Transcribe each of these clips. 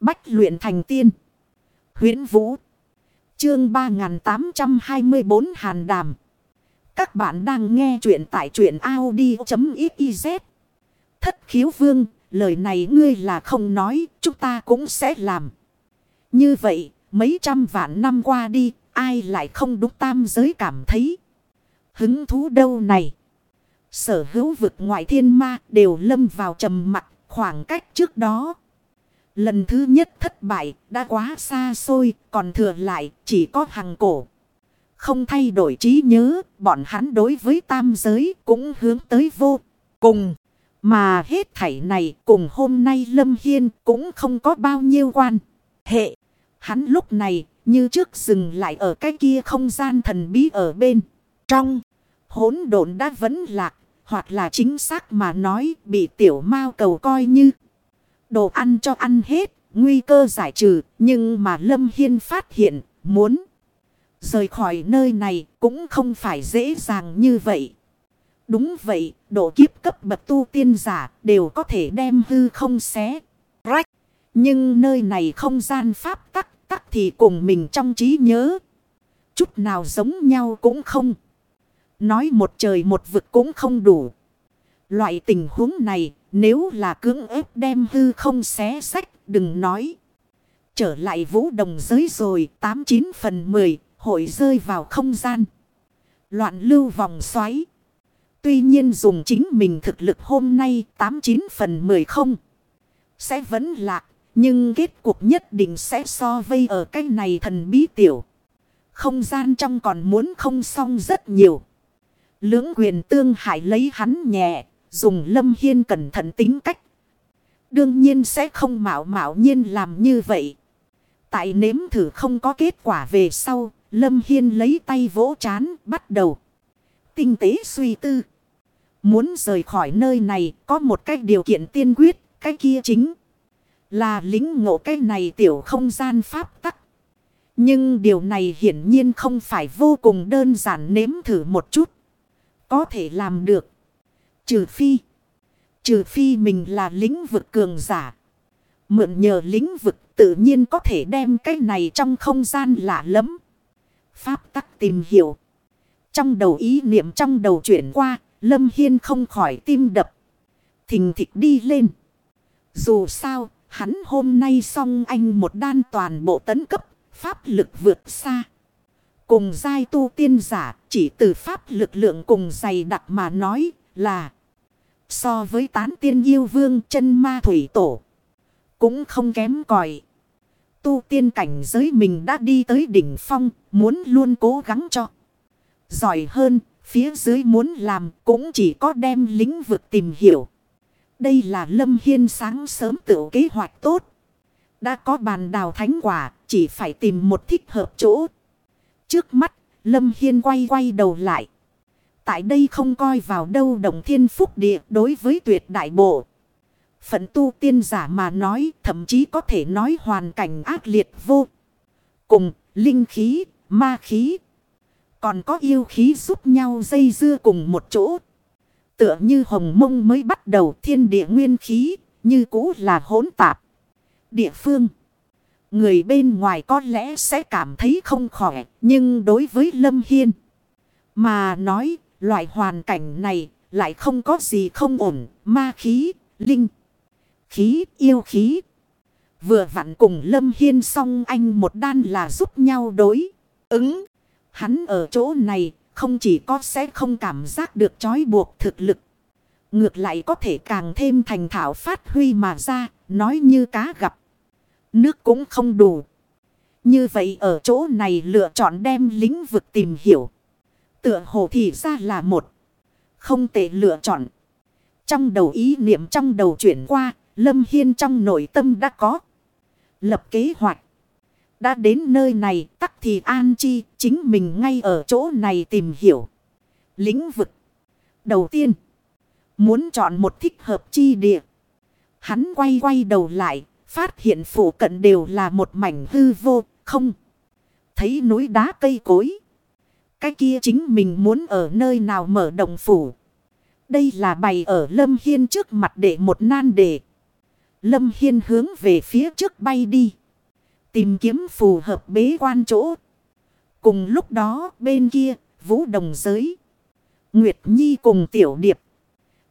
Bách luyện thành tiên. huyễn Vũ. Chương 3824 Hàn Đàm. Các bạn đang nghe truyện tại truyện Audi.xyz. Thất khiếu vương, lời này ngươi là không nói, chúng ta cũng sẽ làm. Như vậy, mấy trăm vạn năm qua đi, ai lại không đúng tam giới cảm thấy. Hứng thú đâu này. Sở hữu vực ngoại thiên ma đều lâm vào trầm mặt khoảng cách trước đó. Lần thứ nhất thất bại đã quá xa xôi, còn thừa lại chỉ có hàng cổ. Không thay đổi trí nhớ, bọn hắn đối với tam giới cũng hướng tới vô cùng. Mà hết thảy này cùng hôm nay Lâm Hiên cũng không có bao nhiêu quan hệ. Hắn lúc này như trước dừng lại ở cái kia không gian thần bí ở bên. Trong hỗn độn đã vẫn lạc, hoặc là chính xác mà nói bị tiểu mao cầu coi như đồ ăn cho ăn hết, nguy cơ giải trừ. Nhưng mà Lâm Hiên phát hiện muốn rời khỏi nơi này cũng không phải dễ dàng như vậy. Đúng vậy, độ kiếp cấp bậc tu tiên giả đều có thể đem hư không xé, rách. Nhưng nơi này không gian pháp tắc tắc thì cùng mình trong trí nhớ. Chút nào giống nhau cũng không. Nói một trời một vực cũng không đủ. Loại tình huống này nếu là cưỡng ép đem hư không xé sách, đừng nói. Trở lại vũ đồng giới rồi 89 phần 10 hội rơi vào không gian. Loạn lưu vòng xoáy. Tuy nhiên dùng chính mình thực lực hôm nay 89 phần 10 không. Sẽ vẫn lạc. Nhưng kết cuộc nhất định sẽ so vây ở cái này thần bí tiểu. Không gian trong còn muốn không xong rất nhiều. Lưỡng quyền tương hại lấy hắn nhẹ. Dùng lâm hiên cẩn thận tính cách. Đương nhiên sẽ không mạo mạo nhiên làm như vậy. Tại nếm thử không có kết quả về sau. Lâm Hiên lấy tay vỗ chán, bắt đầu. Tinh tế suy tư. Muốn rời khỏi nơi này, có một cái điều kiện tiên quyết. Cái kia chính là lính ngộ cái này tiểu không gian pháp tắc. Nhưng điều này hiển nhiên không phải vô cùng đơn giản nếm thử một chút. Có thể làm được. Trừ phi. Trừ phi mình là lĩnh vực cường giả. Mượn nhờ lĩnh vực tự nhiên có thể đem cái này trong không gian lạ lắm. Pháp tắc tìm hiểu. Trong đầu ý niệm trong đầu chuyển qua. Lâm Hiên không khỏi tim đập. Thình thịch đi lên. Dù sao, hắn hôm nay xong anh một đan toàn bộ tấn cấp, pháp lực vượt xa. Cùng giai tu tiên giả, chỉ từ pháp lực lượng cùng dày đặc mà nói là So với tán tiên yêu vương chân ma thủy tổ. Cũng không kém còi. Tu tiên cảnh giới mình đã đi tới đỉnh phong. Muốn luôn cố gắng cho. Giỏi hơn. Phía dưới muốn làm cũng chỉ có đem lĩnh vực tìm hiểu. Đây là Lâm Hiên sáng sớm tự kế hoạch tốt. Đã có bàn đào thánh quả. Chỉ phải tìm một thích hợp chỗ. Trước mắt, Lâm Hiên quay quay đầu lại. Tại đây không coi vào đâu đồng thiên phúc địa đối với tuyệt đại bộ. Phận tu tiên giả mà nói thậm chí có thể nói hoàn cảnh ác liệt vô. Cùng linh khí, ma khí. Còn có yêu khí giúp nhau dây dưa cùng một chỗ. Tựa như hồng mông mới bắt đầu thiên địa nguyên khí, như cũ là hỗn tạp. Địa phương. Người bên ngoài có lẽ sẽ cảm thấy không khỏe, nhưng đối với Lâm Hiên. Mà nói Loại hoàn cảnh này lại không có gì không ổn, ma khí, linh, khí, yêu khí. Vừa vặn cùng Lâm Hiên xong anh một đan là giúp nhau đối. Ứng, hắn ở chỗ này không chỉ có sẽ không cảm giác được trói buộc thực lực. Ngược lại có thể càng thêm thành thảo phát huy mà ra, nói như cá gặp. Nước cũng không đủ. Như vậy ở chỗ này lựa chọn đem lĩnh vực tìm hiểu. Tựa hồ thì ra là một. Không tệ lựa chọn. Trong đầu ý niệm trong đầu chuyển qua. Lâm Hiên trong nội tâm đã có. Lập kế hoạch. Đã đến nơi này, tắc thì an chi. Chính mình ngay ở chỗ này tìm hiểu. Lĩnh vực. Đầu tiên. Muốn chọn một thích hợp chi địa. Hắn quay quay đầu lại. Phát hiện phủ cận đều là một mảnh hư vô. Không. Thấy núi đá cây cối. Cái kia chính mình muốn ở nơi nào mở đồng phủ. Đây là bày ở Lâm Hiên trước mặt để một nan đề. Lâm Hiên hướng về phía trước bay đi. Tìm kiếm phù hợp bế quan chỗ. Cùng lúc đó bên kia, vũ đồng giới. Nguyệt Nhi cùng Tiểu Điệp.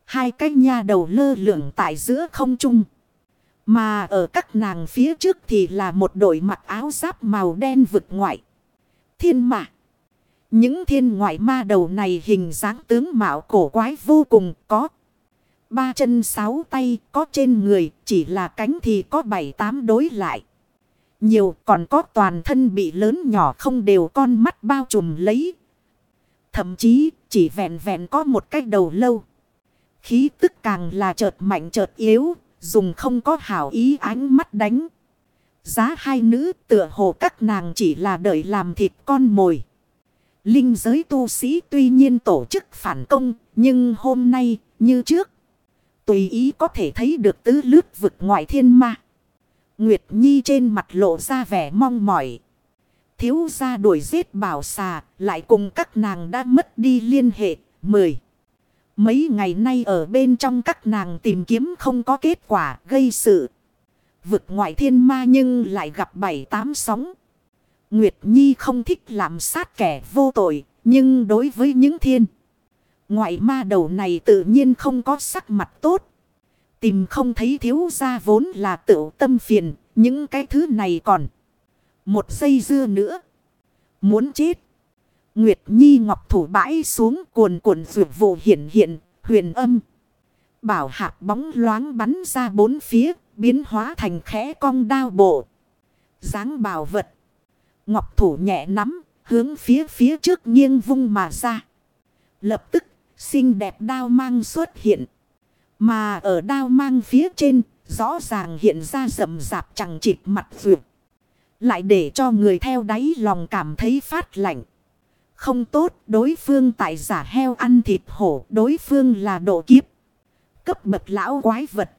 Hai cái nha đầu lơ lửng tại giữa không trung. Mà ở các nàng phía trước thì là một đội mặc áo giáp màu đen vực ngoại. Thiên mạc. Những thiên ngoại ma đầu này hình dáng tướng mạo cổ quái vô cùng có. Ba chân sáu tay có trên người chỉ là cánh thì có bảy tám đối lại. Nhiều còn có toàn thân bị lớn nhỏ không đều con mắt bao trùm lấy. Thậm chí chỉ vẹn vẹn có một cái đầu lâu. Khí tức càng là chợt mạnh chợt yếu, dùng không có hảo ý ánh mắt đánh. Giá hai nữ tựa hồ các nàng chỉ là đợi làm thịt con mồi. Linh giới tu sĩ tuy nhiên tổ chức phản công, nhưng hôm nay, như trước, tùy ý có thể thấy được tứ lướt vực ngoại thiên ma. Nguyệt Nhi trên mặt lộ ra vẻ mong mỏi. Thiếu gia đuổi giết bảo xà, lại cùng các nàng đã mất đi liên hệ. Mười. Mấy ngày nay ở bên trong các nàng tìm kiếm không có kết quả gây sự. Vực ngoại thiên ma nhưng lại gặp bảy tám sóng. Nguyệt Nhi không thích làm sát kẻ vô tội, nhưng đối với những thiên. Ngoại ma đầu này tự nhiên không có sắc mặt tốt. Tìm không thấy thiếu gia vốn là tự tâm phiền, những cái thứ này còn. Một giây dưa nữa. Muốn chết. Nguyệt Nhi ngọc thủ bãi xuống cuồn cuộn rượu vụ hiện hiện, huyền âm. Bảo hạt bóng loáng bắn ra bốn phía, biến hóa thành khẽ cong đao bộ. dáng bảo vật. Ngọc thủ nhẹ nắm, hướng phía phía trước nghiêng vung mà ra. Lập tức, xinh đẹp đao mang xuất hiện. Mà ở đao mang phía trên, rõ ràng hiện ra rậm rạp chẳng chịt mặt vượt. Lại để cho người theo đáy lòng cảm thấy phát lạnh. Không tốt, đối phương tại giả heo ăn thịt hổ, đối phương là độ kiếp. Cấp bậc lão quái vật.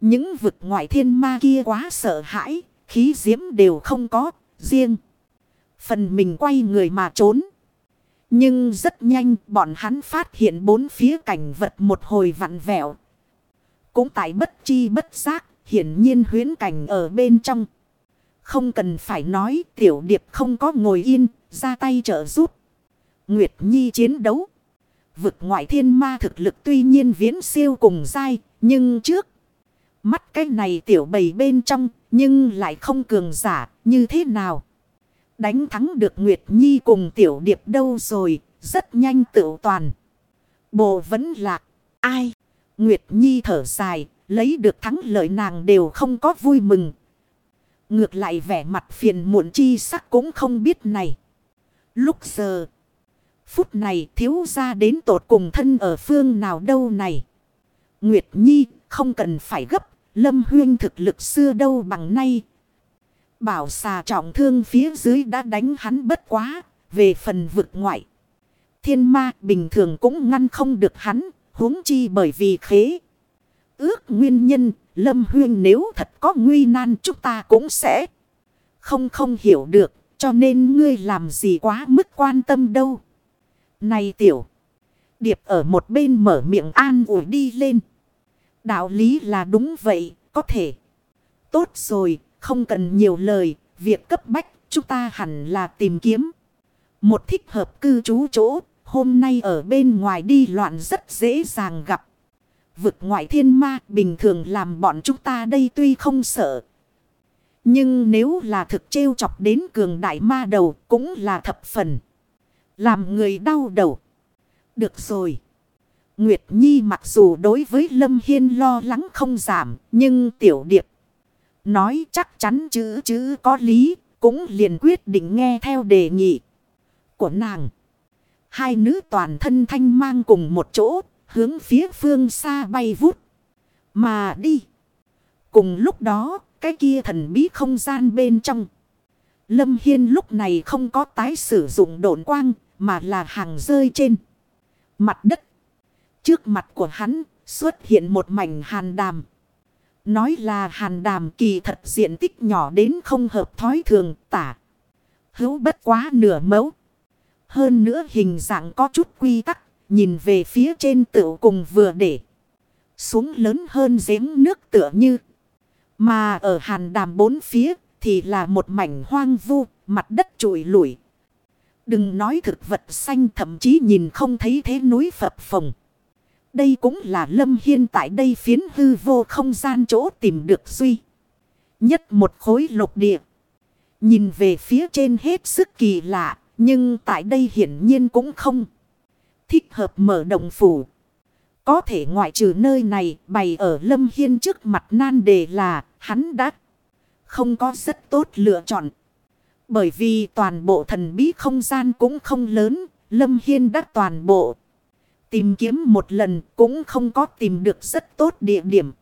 Những vực ngoại thiên ma kia quá sợ hãi, khí diễm đều không có, riêng. Phần mình quay người mà trốn. Nhưng rất nhanh bọn hắn phát hiện bốn phía cảnh vật một hồi vặn vẹo. Cũng tại bất chi bất giác, hiển nhiên huyến cảnh ở bên trong. Không cần phải nói tiểu điệp không có ngồi yên, ra tay trợ giúp. Nguyệt Nhi chiến đấu. Vực ngoại thiên ma thực lực tuy nhiên viễn siêu cùng dai, nhưng trước. Mắt cái này tiểu bầy bên trong, nhưng lại không cường giả, như thế nào? Đánh thắng được Nguyệt Nhi cùng tiểu điệp đâu rồi, rất nhanh tự toàn. Bộ vẫn lạc, ai? Nguyệt Nhi thở dài, lấy được thắng lợi nàng đều không có vui mừng. Ngược lại vẻ mặt phiền muộn chi sắc cũng không biết này. Lúc giờ, phút này thiếu ra đến tột cùng thân ở phương nào đâu này. Nguyệt Nhi không cần phải gấp, lâm huyên thực lực xưa đâu bằng nay. Bảo xà trọng thương phía dưới đã đánh hắn bất quá, về phần vực ngoại. Thiên ma bình thường cũng ngăn không được hắn, huống chi bởi vì khế. Ước nguyên nhân, Lâm Huyên nếu thật có nguy nan chúng ta cũng sẽ không không hiểu được, cho nên ngươi làm gì quá mức quan tâm đâu. Này tiểu, điệp ở một bên mở miệng an ủi đi lên. Đạo lý là đúng vậy, có thể. Tốt rồi, không cần nhiều lời, việc cấp bách chúng ta hẳn là tìm kiếm. Một thích hợp cư trú chỗ, hôm nay ở bên ngoài đi loạn rất dễ dàng gặp. Vực ngoại thiên ma bình thường làm bọn chúng ta đây tuy không sợ. Nhưng nếu là thực trêu chọc đến cường đại ma đầu cũng là thập phần. Làm người đau đầu. Được rồi. Nguyệt Nhi mặc dù đối với Lâm Hiên lo lắng không giảm. Nhưng tiểu điệp. Nói chắc chắn chữ chữ có lý. Cũng liền quyết định nghe theo đề nghị của nàng. Hai nữ toàn thân thanh mang cùng một chỗ hướng phía phương xa bay vút. Mà đi. Cùng lúc đó, cái kia thần bí không gian bên trong. Lâm Hiên lúc này không có tái sử dụng độn quang, mà là hàng rơi trên mặt đất. Trước mặt của hắn xuất hiện một mảnh hàn đàm. Nói là hàn đàm kỳ thật diện tích nhỏ đến không hợp thói thường tả. Hữu bất quá nửa mẫu. Hơn nữa hình dạng có chút quy tắc. Nhìn về phía trên tựu cùng vừa để. Xuống lớn hơn giếng nước tựa như. Mà ở hàn đàm bốn phía thì là một mảnh hoang vu, mặt đất trụi lủi. Đừng nói thực vật xanh thậm chí nhìn không thấy thế núi phập phồng. Đây cũng là Lâm Hiên tại đây phiến hư vô không gian chỗ tìm được duy. Nhất một khối lục địa. Nhìn về phía trên hết sức kỳ lạ. Nhưng tại đây hiển nhiên cũng không thích hợp mở động phủ. Có thể ngoại trừ nơi này bày ở Lâm Hiên trước mặt nan đề là hắn đã không có rất tốt lựa chọn. Bởi vì toàn bộ thần bí không gian cũng không lớn, Lâm Hiên đã toàn bộ. Tìm kiếm một lần cũng không có tìm được rất tốt địa điểm.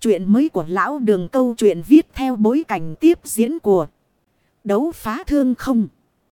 Chuyện mới của lão đường câu chuyện viết theo bối cảnh tiếp diễn của đấu phá thương không.